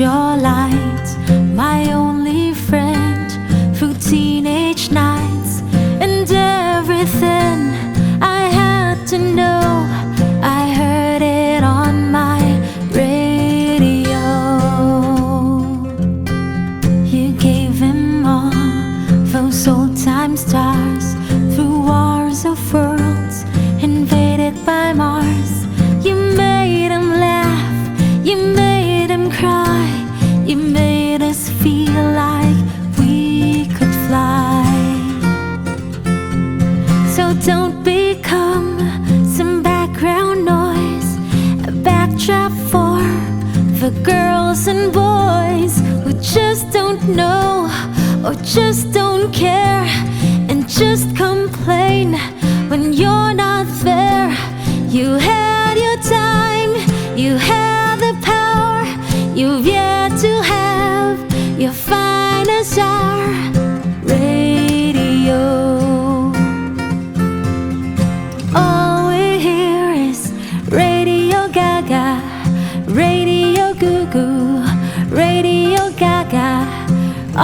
light, my only friend through teenage nights and everything I had to know. I heard it on my radio. You gave him all those old time don't become some background noise, a backdrop for the girls and boys who just don't know or just don't care and just complain when you're not there. You had your time, you had the power, you've yet to have your finest hour.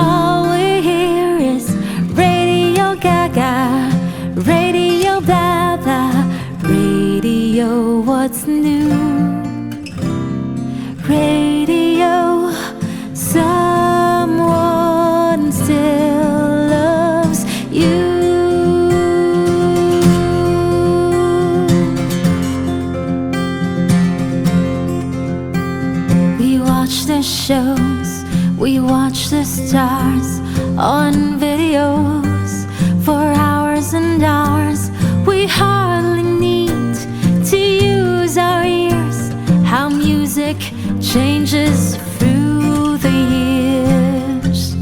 All we hear is Radio Gaga, Radio blah Radio what's new? Radio someone still loves you. We watch the shows, we watch the stars on videos for hours and hours. We hardly need to use our ears. How music changes through the years.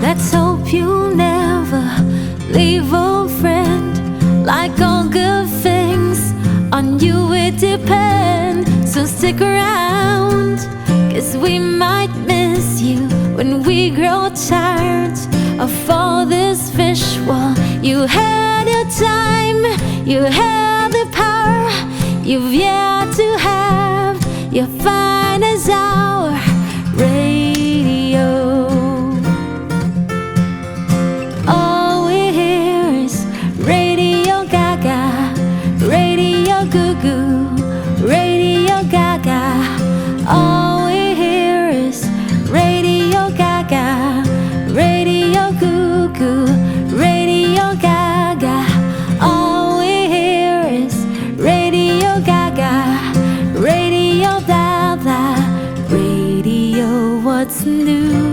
Let's hope you'll never leave, old friend. Like all good things, on you it depends. So stick around, cause we might when we grow tired of all this visual. You had your time, you had the power, you've yet to have your finest what's new?